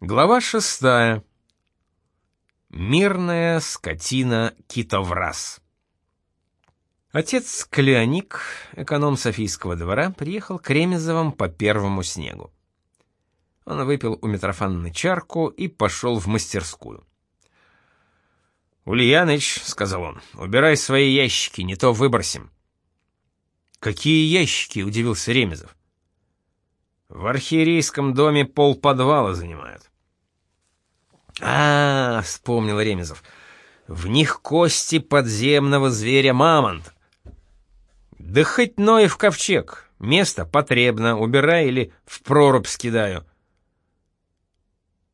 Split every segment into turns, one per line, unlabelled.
Глава шестая. Мирная скотина китовраз. Отец Клеоник, эконом Софийского двора, приехал к Ремезовым по первому снегу. Он выпил у Митрофановны чарку и пошел в мастерскую. «Ульяныч», — сказал он, — «убирай свои ящики, не то выбросим». «Какие ящики?» — удивился Ремезов. «В архиерейском доме пол подвала занимают». А, -а, -а вспомнил Ремезов. В них кости подземного зверя мамонт. Да хоть в ковчег. Место потребно, убирай или в прорубь скидаю.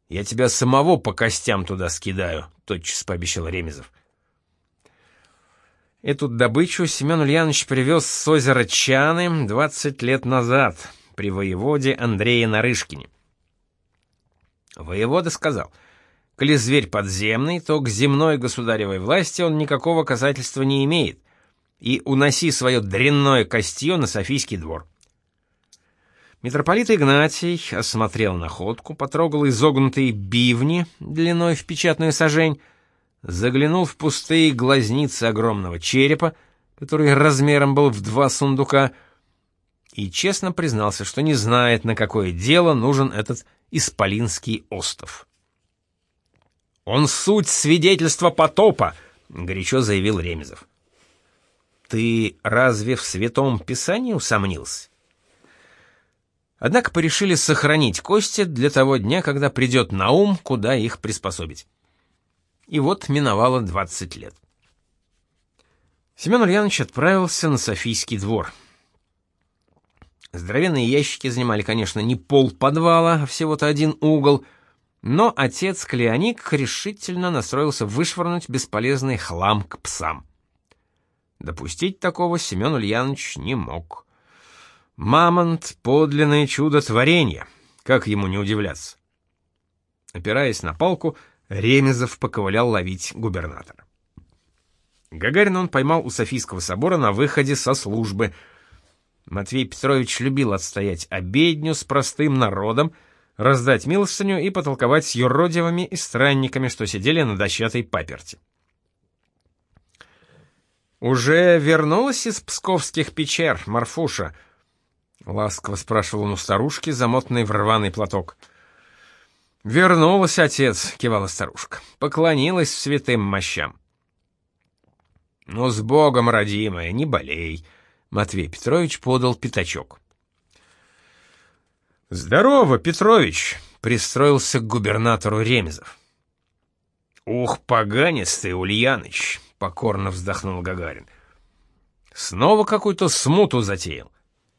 Я тебя самого по костям туда скидаю, тотчас пообещал Ремезов. Эту добычу Семен Ульянович привез с озера Чаны 20 лет назад при воеводе Андрее Нарышкине. Воевода сказал — Коли зверь подземный, то к земной государевой власти он никакого касательства не имеет, и уноси свое дрянное костье на Софийский двор. Митрополит Игнатий осмотрел находку, потрогал изогнутые бивни длиной в печатную сажень, заглянул в пустые глазницы огромного черепа, который размером был в два сундука, и честно признался, что не знает, на какое дело нужен этот исполинский остов. Он суть свидетельства потопа, горячо заявил Ремезов. Ты разве в святом писании усомнился? Однако порешили сохранить кости для того дня, когда придет на ум, куда их приспособить. И вот миновало 20 лет. Семен Ульянович отправился на Софийский двор. Здоровенные ящики занимали, конечно, не пол подвала, а всего-то один угол — но отец Клеоник решительно настроился вышвырнуть бесполезный хлам к псам. Допустить такого Семен Ульянович не мог. Мамонт — подлинное чудо творения, как ему не удивляться. Опираясь на палку, Ремезов поковылял ловить губернатора. Гагарина он поймал у Софийского собора на выходе со службы. Матвей Петрович любил отстоять обедню с простым народом — раздать милостыню и потолковать с юродивыми и странниками, что сидели на дощатой паперти. «Уже вернулась из псковских печер, Марфуша?» — ласково спрашивал он у старушки, замотанной в рваный платок. «Вернулась, отец», — кивала старушка, — поклонилась святым мощам. «Ну, с Богом, родимая, не болей», — Матвей Петрович подал пятачок. «Здорово, Петрович!» — пристроился к губернатору Ремезов. «Ух, поганец ты, Ульяныч!» — покорно вздохнул Гагарин. «Снова какую-то смуту затеял.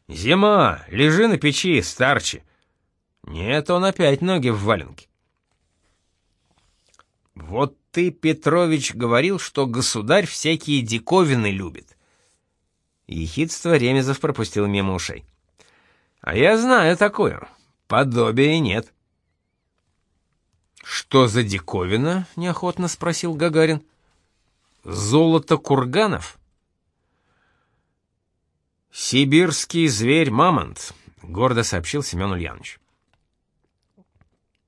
Зима, лежи на печи, старче. Нет, он опять ноги в валенке». «Вот ты, Петрович, говорил, что государь всякие диковины любит». Ехидство Ремезов пропустил мимо ушей. А я знаю такую. Подобия нет. Что за диковина? неохотно спросил Гагарин. Золото курганов? Сибирский зверь-мамонт, гордо сообщил Семен Ульянович.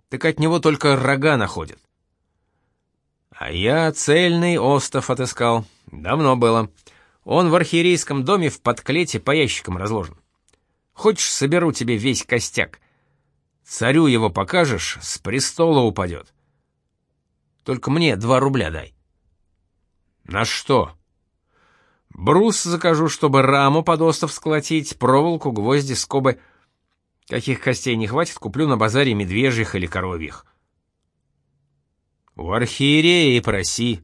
Так от него только рога находят. А я цельный остов отыскал. Давно было. Он в архиерейском доме в подклете по ящикам разложен. Хочешь, соберу тебе весь костяк. Царю его покажешь, с престола упадет. Только мне два рубля дай. На что? Брус закажу, чтобы раму под остов сколотить, проволоку, гвозди, скобы. Каких костей не хватит, куплю на базаре медвежьих или коровьих. У архиерея и проси.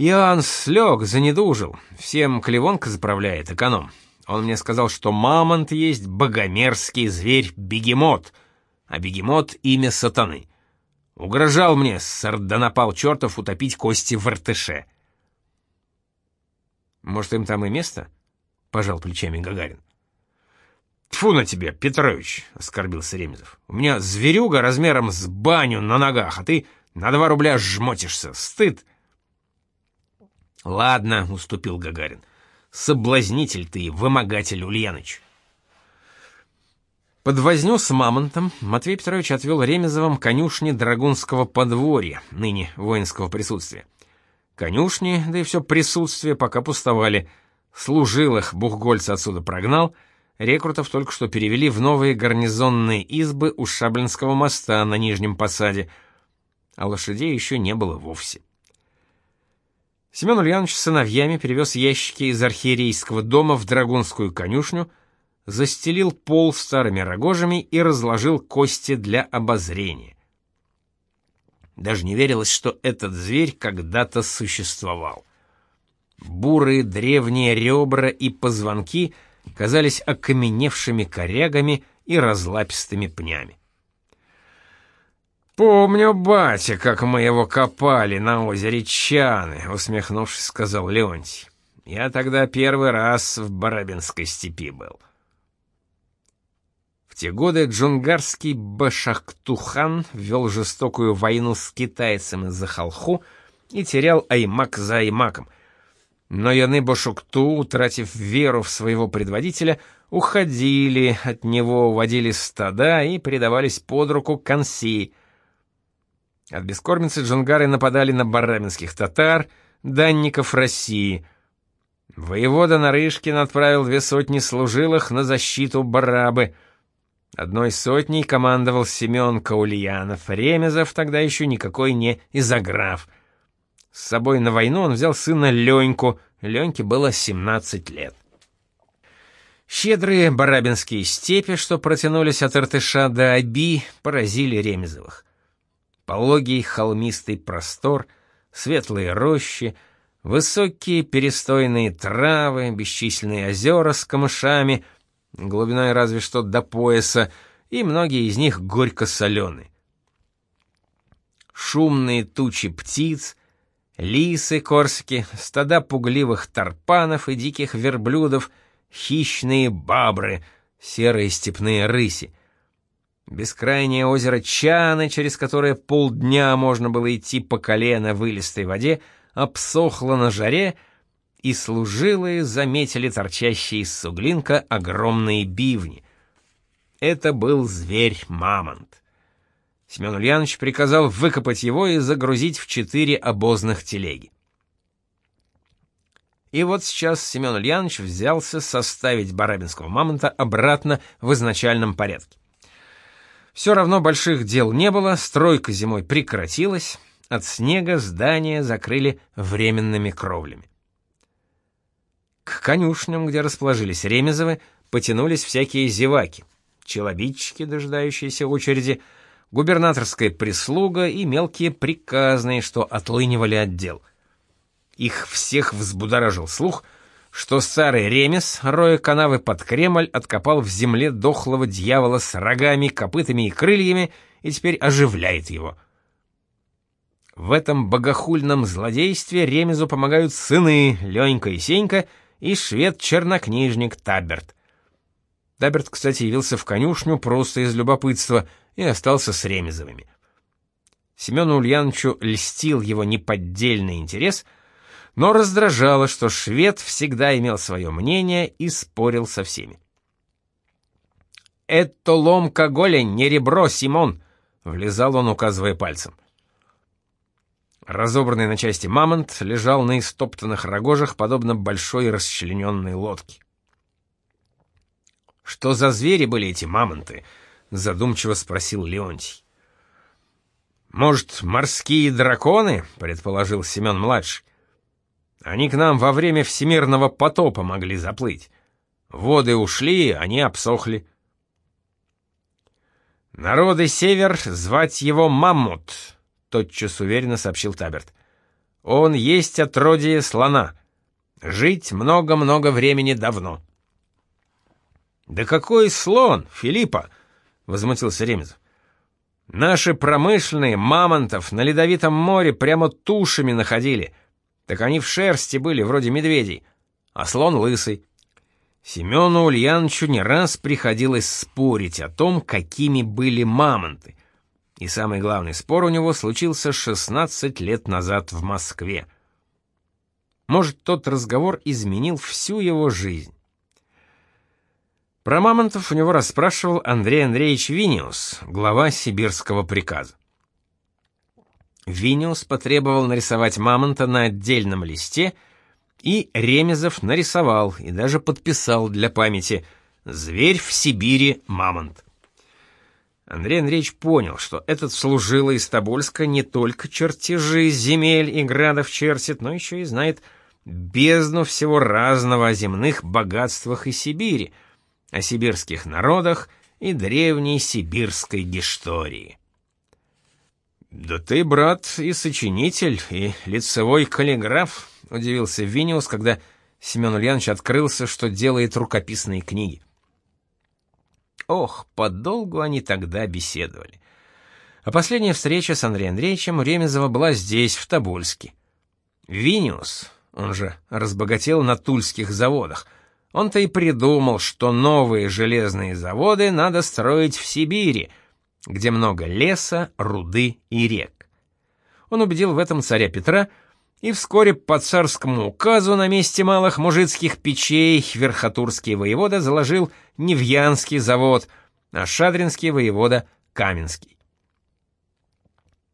Иоанн слег, занедужил, всем клевонка заправляет, эконом. Он мне сказал, что мамонт есть богомерзкий зверь-бегемот, а бегемот — имя сатаны. Угрожал мне, сардонапал чертов, утопить кости в ртыше. «Может, им там и место?» — пожал плечами Гагарин. «Тьфу на тебя, Петрович!» — оскорбился Ремезов. «У меня зверюга размером с баню на ногах, а ты на два рубля жмотишься. Стыд!» «Ладно», — уступил Гагарин. Соблазнитель ты, вымогатель Ульяныч. Под возню с мамонтом Матвей Петрович отвел Ремезовым конюшни Драгунского подворья, ныне воинского присутствия. Конюшни, да и все присутствие пока пустовали. Служилых Бухгольц отсюда прогнал, рекрутов только что перевели в новые гарнизонные избы у Шаблинского моста на Нижнем Посаде, а лошадей еще не было вовсе. Семен Ульянович с сыновьями перевез ящики из архиерейского дома в Драгунскую конюшню, застелил пол старыми рогожами и разложил кости для обозрения. Даже не верилось, что этот зверь когда-то существовал. Бурые древние ребра и позвонки казались окаменевшими корягами и разлапистыми пнями. «Помню, батя, как мы его копали на озере Чаны», — усмехнувшись, сказал Леонтий. «Я тогда первый раз в Барабинской степи был». В те годы джунгарский Башактухан вел жестокую войну с китайцем из-за Халху и терял Аймак за Аймаком. Но яны Башукту, утратив веру в своего предводителя, уходили от него, уводили стада и предавались под руку Канси — от бескормицы джунгары нападали на барабинских татар, данников России. Воевода Нарышкин отправил две сотни служилых на защиту Барабы. Одной сотней командовал Семен Каульянов, Ремезов тогда еще никакой не изограф. С собой на войну он взял сына Леньку, Леньке было 17 лет. Щедрые барабинские степи, что протянулись от Иртыша до Аби, поразили Ремезовых пологий холмистый простор, светлые рощи, высокие перестойные травы, бесчисленные озера с камышами, глубиной разве что до пояса, и многие из них горько-соленые. Шумные тучи птиц, лисы корсики, стада пугливых тарпанов и диких верблюдов, хищные бабры, серые степные рыси. Бескрайнее озеро Чаны, через которое полдня можно было идти по колено в илистой воде, обсохло на жаре, и служилые заметили торчащие из суглинка огромные бивни. Это был зверь-мамонт. Семен Ульянович приказал выкопать его и загрузить в четыре обозных телеги. И вот сейчас Семен Ульянович взялся составить барабинского мамонта обратно в изначальном порядке. Все равно больших дел не было, стройка зимой прекратилась, от снега здания закрыли временными кровлями. К конюшням, где расположились Ремезовы, потянулись всякие зеваки, челобитчики, дожидающиеся очереди, губернаторская прислуга и мелкие приказные, что отлынивали отдел. Их всех взбудоражил слух — что старый ремес, роя канавы под Кремль, откопал в земле дохлого дьявола с рогами, копытами и крыльями и теперь оживляет его. В этом богохульном злодействе ремезу помогают сыны Ленька и Сенька и швед-чернокнижник Таберт. Таберт, кстати, явился в конюшню просто из любопытства и остался с Ремезовыми. Семену Ульяновичу льстил его неподдельный интерес — но раздражало, что швед всегда имел свое мнение и спорил со всеми. «Это ломка голень, не ребро, Симон!» — влезал он, указывая пальцем. Разобранный на части мамонт лежал на истоптанных рогожах, подобно большой расчлененной лодке. «Что за звери были эти мамонты?» — задумчиво спросил Леонтий. «Может, морские драконы?» — предположил Семен-младший. Они к нам во время всемирного потопа могли заплыть. Воды ушли, они обсохли. «Народы север, звать его Маммут», — тотчас уверенно сообщил Таберт. «Он есть отродье слона. Жить много-много времени давно». «Да какой слон, Филиппа!» — возмутился Ремезов. «Наши промышленные мамонтов на ледовитом море прямо тушами находили» Так они в шерсти были, вроде медведей, а слон лысый. Семену Ульяновичу не раз приходилось спорить о том, какими были мамонты. И самый главный спор у него случился 16 лет назад в Москве. Может, тот разговор изменил всю его жизнь. Про мамонтов у него расспрашивал Андрей Андреевич Виниус, глава сибирского приказа. Виниус потребовал нарисовать мамонта на отдельном листе, и Ремезов нарисовал и даже подписал для памяти «Зверь в Сибири, мамонт». Андрей Андреевич понял, что этот служилый из Тобольска не только чертежи земель и градов чертит, но еще и знает бездну всего разного о земных богатствах и Сибири, о сибирских народах и древней сибирской гистории. «Да ты, брат, и сочинитель, и лицевой каллиграф», — удивился Виниус, когда Семен Ульянович открылся, что делает рукописные книги. Ох, подолгу они тогда беседовали. А последняя встреча с Андреем Андреевичем Ремезова была здесь, в Тобольске. Виниус, он же разбогател на тульских заводах, он-то и придумал, что новые железные заводы надо строить в Сибири, где много леса, руды и рек. Он убедил в этом царя Петра, и вскоре по царскому указу на месте малых мужицких печей верхотурский воевода заложил Невьянский завод, а Шадринский воевода — Каменский.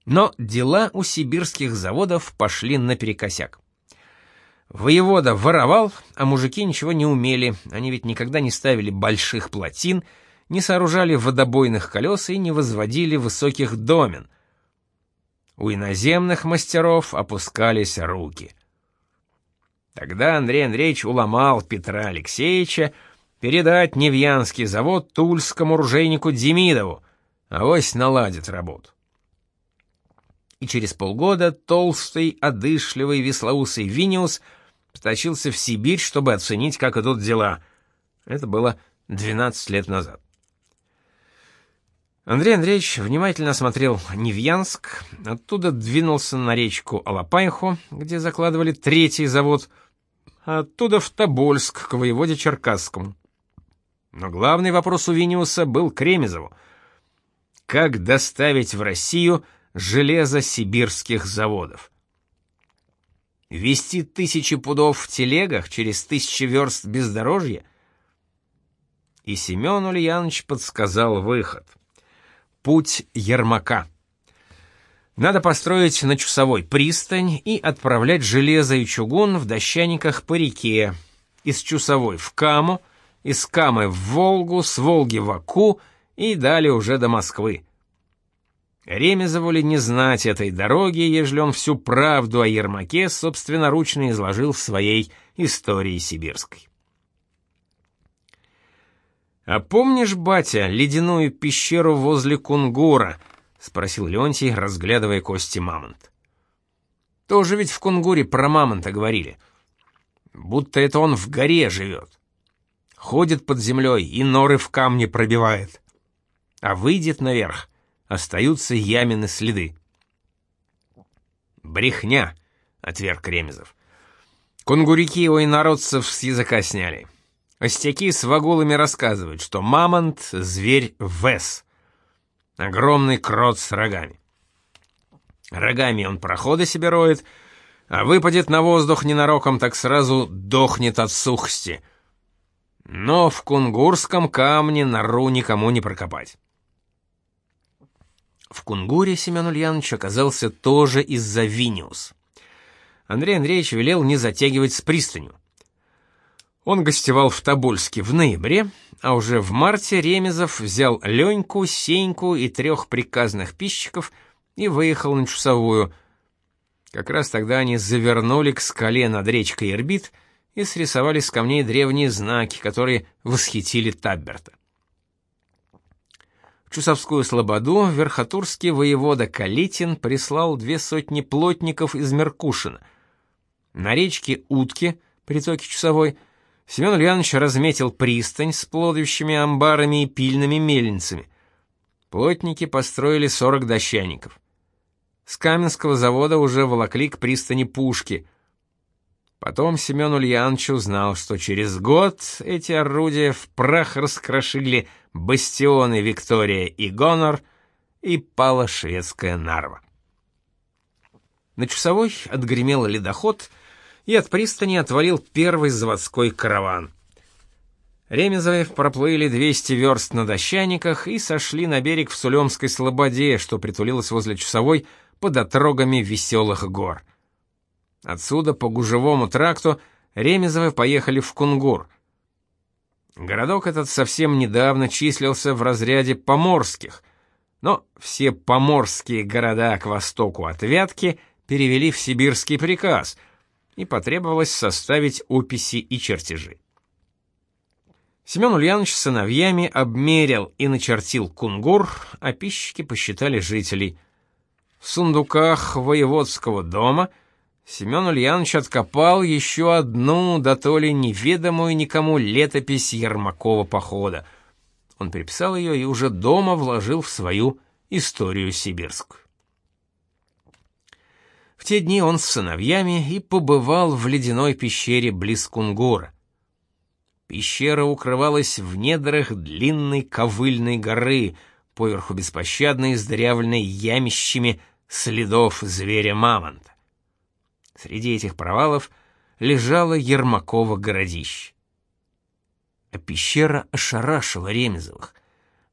Но дела у сибирских заводов пошли наперекосяк. Воевода воровал, а мужики ничего не умели, они ведь никогда не ставили больших плотин, не сооружали водобойных колес и не возводили высоких домен — у иноземных мастеров опускались руки. Тогда Андрей Андреевич уломал Петра Алексеевича передать Невьянский завод тульскому ружейнику Демидову, авось наладит работу. И через полгода толстый, одышливый, веслоусый Виниус потащился в Сибирь, чтобы оценить, как идут дела. Это было 12 лет назад. Андрей Андреевич внимательно осмотрел Невьянск, оттуда двинулся на речку Алапайху, где закладывали третий завод, а оттуда в Тобольск, к воеводе Черкасскому. Но главный вопрос у Виниуса был к Ремезову. Как доставить в Россию железо сибирских заводов? Вести тысячи пудов в телегах через тысячи верст бездорожья? И Семен Ульянович подсказал выход — Путь Ермака. Надо построить на Чусовой пристань и отправлять железо и чугун в дощаниках по реке. Из Чусовой в Каму, из Камы в Волгу, с Волги в Аку и далее уже до Москвы. Ремезову ли не знать этой дороги, ежели он всю правду о Ермаке собственноручно изложил в своей истории сибирской. «А помнишь, батя, ледяную пещеру возле Кунгура?» — спросил Леонтий, разглядывая кости мамонт. «Тоже ведь в Кунгуре про мамонта говорили. Будто это он в горе живет. Ходит под землей и норы в камне пробивает. А выйдет наверх, остаются ямины следы». «Брехня», — отверг Ремезов. «Кунгурики его и народцев с языка сняли». Остяки с вагулами рассказывают, что мамонт — зверь Вес. Огромный крот с рогами. Рогами он проходы себе роет, а выпадет на воздух ненароком, так сразу дохнет от сухости. Но в кунгурском камне нору никому не прокопать. В Кунгуре Семен Ульянович оказался тоже из-за Виниус. Андрей Андреевич велел не затягивать с пристанью. Он гостевал в Тобольске в ноябре, а уже в марте Ремезов взял Леньку, Сеньку и трех приказных пищиков и выехал на Чусовую. Как раз тогда они завернули к скале над речкой Ирбит и срисовали с камней древние знаки, которые восхитили Табберта. В Чусовскую слободу верхотурский воевода Калитин прислал две сотни плотников из Меркушина. На речке Утки, притоке Чусовой, Семен Ульянович разметил пристань с плодовищами амбарами и пильными мельницами. Плотники построили 40 дощаников. С Каменского завода уже волокли к пристани пушки. Потом Семен Ульянович узнал, что через год эти орудия в прах раскрошили бастионы Виктория и Гонор, и пала шведская Нарва. На часовой отгремел ледоход — и от пристани отвалил первый заводской караван. Ремезовы проплыли 200 верст на дощаниках и сошли на берег в Сулемской слободе, что притулилось возле часовой под отрогами веселых гор. Отсюда по гужевому тракту Ремезовы поехали в Кунгур. Городок этот совсем недавно числился в разряде поморских, но все поморские города к востоку от Вятки перевели в сибирский приказ, и потребовалось составить описи и чертежи. Семен Ульянович с сыновьями обмерил и начертил кунгур, а пищики посчитали жителей. В сундуках воеводского дома Семен Ульянович откопал еще одну, да то ли неведомую никому летопись Ермакова похода. Он переписал ее и уже дома вложил в свою историю сибирскую. В те дни он с сыновьями и побывал в ледяной пещере близ Кунгура. Пещера укрывалась в недрах длинной ковыльной горы, поверху беспощадно издырявленной ямищами следов зверя-мамонта. Среди этих провалов лежало Ермаково городище. А пещера ошарашила Ремезовых.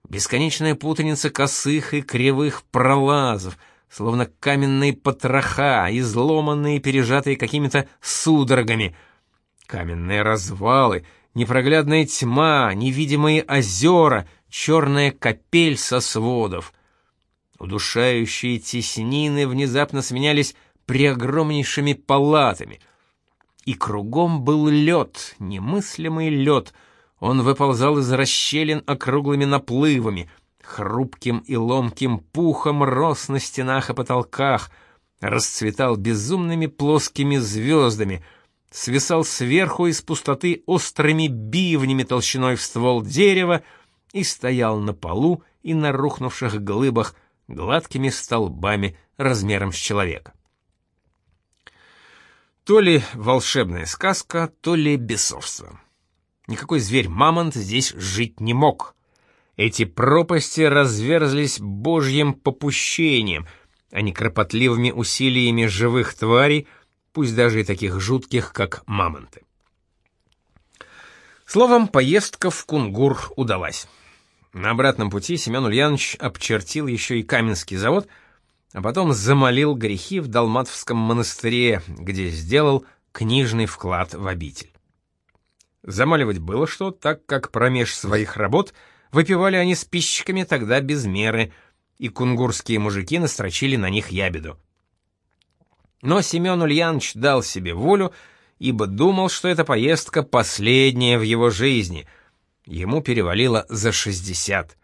Бесконечная путаница косых и кривых пролазов, словно каменные потроха, изломанные пережатые какими-то судорогами, каменные развалы — непроглядная тьма, невидимые озера, черная капель со сводов. Удушающие теснины внезапно сменялись преогромнейшими палатами. И кругом был лед, немыслимый лед. Он выползал из расщелин округлыми наплывами, хрупким и ломким пухом рос на стенах и потолках, расцветал безумными плоскими звездами — свисал сверху из пустоты острыми бивнями толщиной в ствол дерева и стоял на полу и на рухнувших глыбах гладкими столбами размером с человека. То ли волшебная сказка, то ли бесовство. Никакой зверь-мамонт здесь жить не мог. Эти пропасти разверзлись божьим попущением, а не кропотливыми усилиями живых тварей — пусть даже и таких жутких, как мамонты. Словом, поездка в Кунгур удалась. На обратном пути Семен Ульянович обчертил еще и Каменский завод, а потом замолил грехи в Далматовском монастыре, где сделал книжный вклад в обитель. Замаливать было что, так как промеж своих работ выпивали они с пищиками тогда без меры, и кунгурские мужики настрочили на них ябеду. Но Семен Ульянович дал себе волю, ибо думал, что эта поездка последняя в его жизни. Ему перевалило за 60.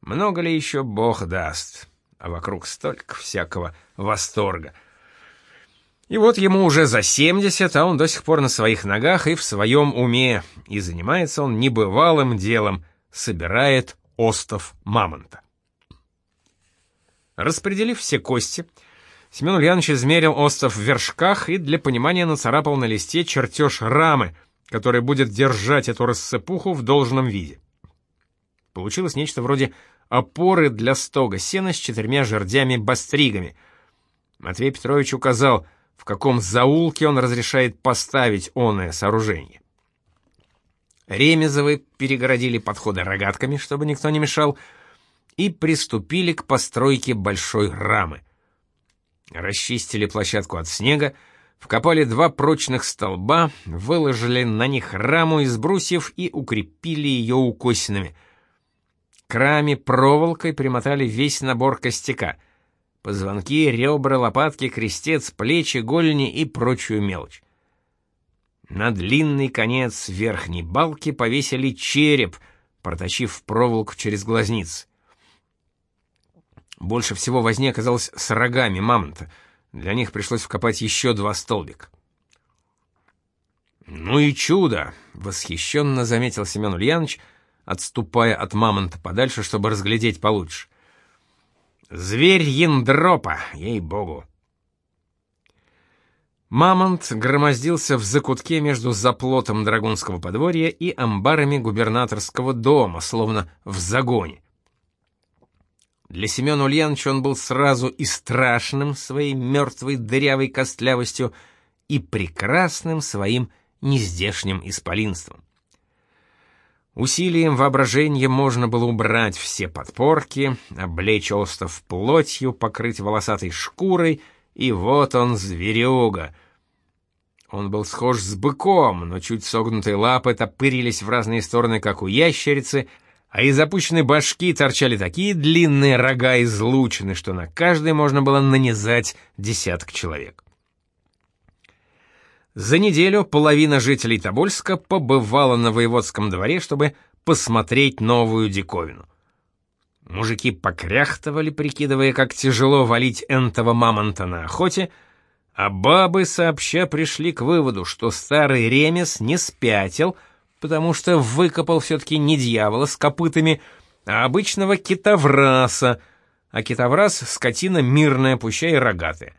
Много ли еще Бог даст? А вокруг столько всякого восторга. И вот ему уже за 70, а он до сих пор на своих ногах и в своем уме, и занимается он небывалым делом, собирает остов мамонта. Распределив все кости, Семен Ульянович измерил остров в вершках и для понимания нацарапал на листе чертеж рамы, который будет держать эту рассыпуху в должном виде. Получилось нечто вроде опоры для стога сена с четырьмя жердями-бастригами. Матвей Петрович указал, в каком заулке он разрешает поставить оное сооружение. Ремезовы перегородили подходы рогатками, чтобы никто не мешал, и приступили к постройке большой рамы — Расчистили площадку от снега, вкопали два прочных столба, выложили на них раму из брусьев и укрепили ее укосинами. К раме проволокой примотали весь набор костяка — позвонки, ребра, лопатки, крестец, плечи, голени и прочую мелочь. На длинный конец верхней балки повесили череп, проточив проволоку через глазницы. Больше всего возни оказалось с рогами мамонта. Для них пришлось вкопать еще два столбика. «Ну и чудо!» — восхищенно заметил Семен Ульянович, отступая от мамонта подальше, чтобы разглядеть получше. «Зверь яндропа, ей-богу!» Мамонт громоздился в закутке между заплотом Драгунского подворья и амбарами губернаторского дома, словно в загоне. Для Семена Ульяновича он был сразу и страшным своей мертвой дырявой костлявостью, и прекрасным своим нездешним исполинством. Усилием воображения можно было убрать все подпорки, облечь остов плотью, покрыть волосатой шкурой, и вот он, зверюга. Он был схож с быком, но чуть согнутые лапы топырились в разные стороны, как у ящерицы, а из опущенной башки торчали такие длинные рога излучины, что на каждый можно было нанизать десяток человек. За неделю половина жителей Тобольска побывала на воеводском дворе, чтобы посмотреть новую диковину. Мужики покряхтывали, прикидывая, как тяжело валить энтого мамонта на охоте, а бабы сообща пришли к выводу, что старый ремес не спятил, потому что выкопал все-таки не дьявола с копытами, а обычного китовраса, а китоврас — скотина мирная, пущай и рогатая.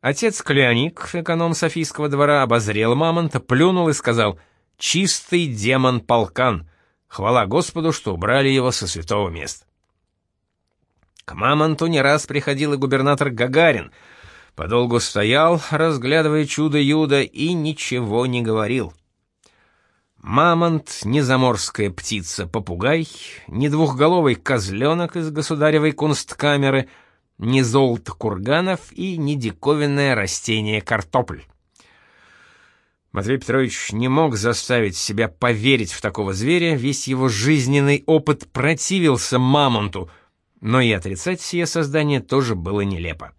Отец Кляник, эконом Софийского двора, обозрел мамонта, плюнул и сказал «Чистый демон-полкан! Хвала Господу, что убрали его со святого места!» К мамонту не раз приходил и губернатор Гагарин, подолгу стоял, разглядывая чудо-юдо, и ничего не говорил. Мамонт — не заморская птица-попугай, не двухголовый козленок из государевой кунсткамеры — ни золото курганов и ни диковинное растение картопль. Матвей Петрович не мог заставить себя поверить в такого зверя, весь его жизненный опыт противился мамонту, но и отрицать сие создание тоже было нелепо.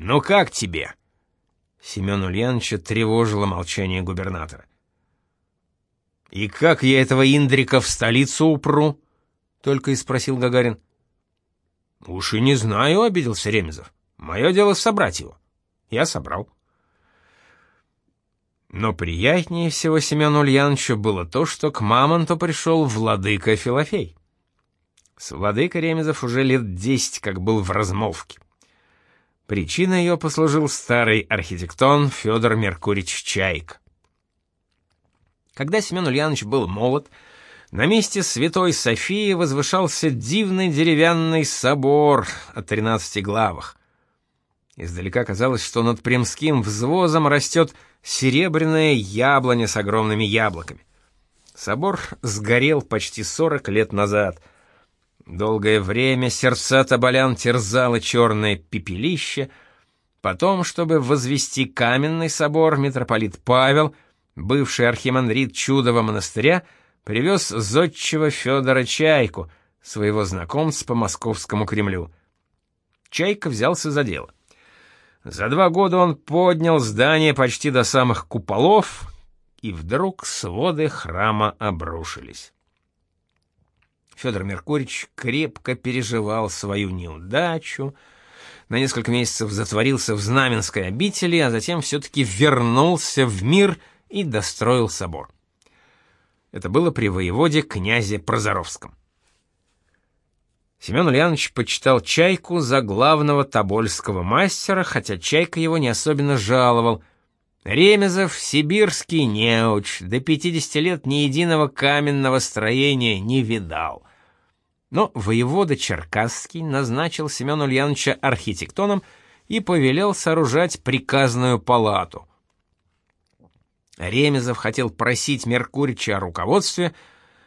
«Ну как тебе?» Семен Ульяновича тревожило молчание губернатора. «И как я этого Индрика в столицу упру?» — только и спросил Гагарин. «Уж и не знаю», — обиделся Ремезов. «Мое дело собрать его». Я собрал. Но приятнее всего Семену Ульяновичу было то, что к мамонту пришел владыка Филофей. С владыкой Ремезов уже лет десять как был в размолвке. Причиной ее послужил старый архитектон Федор Меркурич Чайк. Когда Семен Ульянович был молод, на месте Святой Софии возвышался дивный деревянный собор о тринадцати главах. Издалека казалось, что над Премским взвозом растет серебряное яблоня с огромными яблоками. Собор сгорел почти сорок лет назад. Долгое время сердца тоболян терзало черное пепелище. Потом, чтобы возвести каменный собор, митрополит Павел, бывший архимандрит Чудова монастыря, привез зодчего Федора Чайку, своего знакомца по московскому Кремлю. Чайка взялся за дело. За два года он поднял здание почти до самых куполов, и вдруг своды храма обрушились. Федор Меркурьевич крепко переживал свою неудачу, на несколько месяцев затворился в Знаменской обители, а затем все-таки вернулся в мир и достроил собор. Это было при воеводе князе Прозоровском. Семен Ульянович почитал Чайку за главного тобольского мастера, хотя Чайка его не особенно жаловал. Ремезов — сибирский неуч, до 50 лет ни единого каменного строения не видал. Но воевода Черкасский назначил Семена Ульяновича архитектоном и повелел сооружать приказную палату. Ремезов хотел просить Меркурича о руководстве,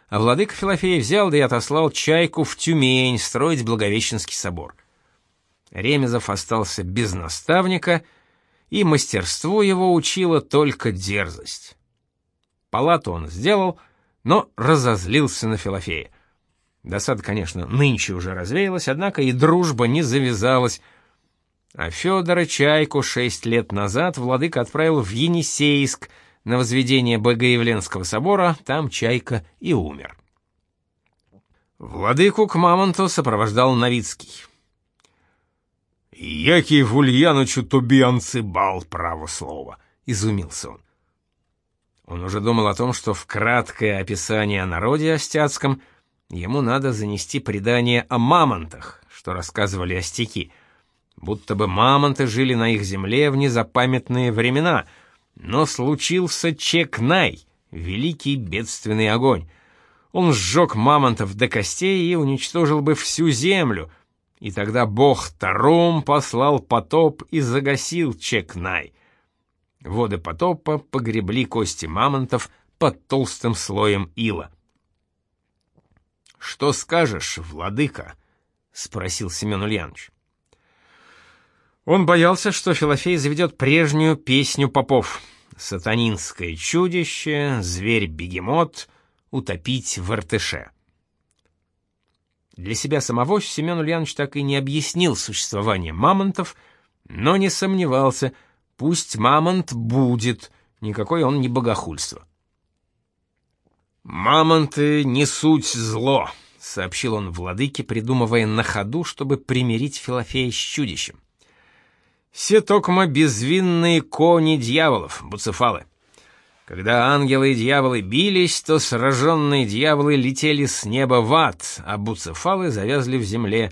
а владыка Филофей взял да и отослал Чайку в Тюмень строить Благовещенский собор. Ремезов остался без наставника, и мастерству его учила только дерзость. Палату он сделал, но разозлился на Филофея. Досада, конечно, нынче уже развеялась, однако и дружба не завязалась, а Федора Чайку шесть лет назад владыка отправил в Енисейск — на возведение Богоявленского собора, там Чайка и умер. Владыку к Мамонту сопровождал Новицкий.
«Який в Ульянычу тобі анцибал, право слово!» — изумился он.
Он уже думал о том, что в краткое описание о народе остяцком ему надо занести предание о мамонтах, что рассказывали остяки, будто бы мамонты жили на их земле в незапамятные времена — но случился Чекнай, великий бедственный огонь. Он сжег мамонтов до костей и уничтожил бы всю землю, и тогда бог Тарум послал потоп и загасил Чекнай. Воды потопа погребли кости мамонтов под толстым слоем ила. «Что скажешь, владыка?» — спросил Семен Ульянович. Он боялся, что Филофей заведет прежнюю песню попов. «Сатанинское чудище», «Зверь-бегемот», «Утопить в Иртыше». Для себя самого Семен Ульянович так и не объяснил существование мамонтов, но не сомневался, пусть мамонт будет, никакой он не богохульство. «Мамонты не суть зло», — сообщил он владыке, придумывая на ходу, чтобы примирить Филофея с чудищем. «Все токмо безвинные кони дьяволов, буцефалы. Когда ангелы и дьяволы бились, то сраженные дьяволы летели с неба в ад, а буцефалы завязли в земле.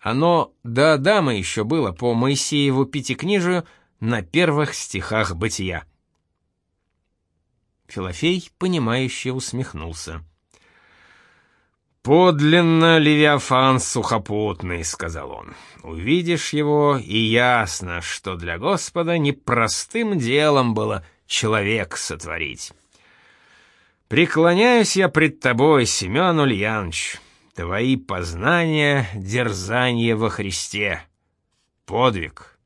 Оно до Адама еще было по Моисееву пятикнижию на первых стихах бытия. Филофей, понимающе усмехнулся. «Подлинно Левиафан сухопутный», — сказал он. «Увидишь его, и ясно, что для Господа непростым делом было человек сотворить. Преклоняюсь я пред тобой, Семен Ульянович, твои познания, дерзание во Христе, подвиг».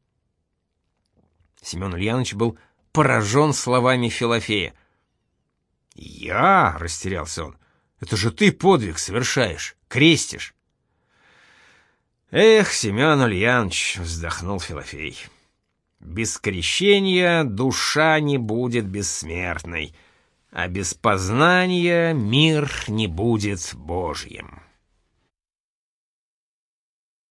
Семен Ульянович был поражен словами Филофея. «Я?» — растерялся он. «Это же ты подвиг совершаешь, крестишь». «Эх, Семен Ульянович!» — вздохнул Филофей. «Без крещения душа не будет бессмертной, а без познания мир не будет Божьим».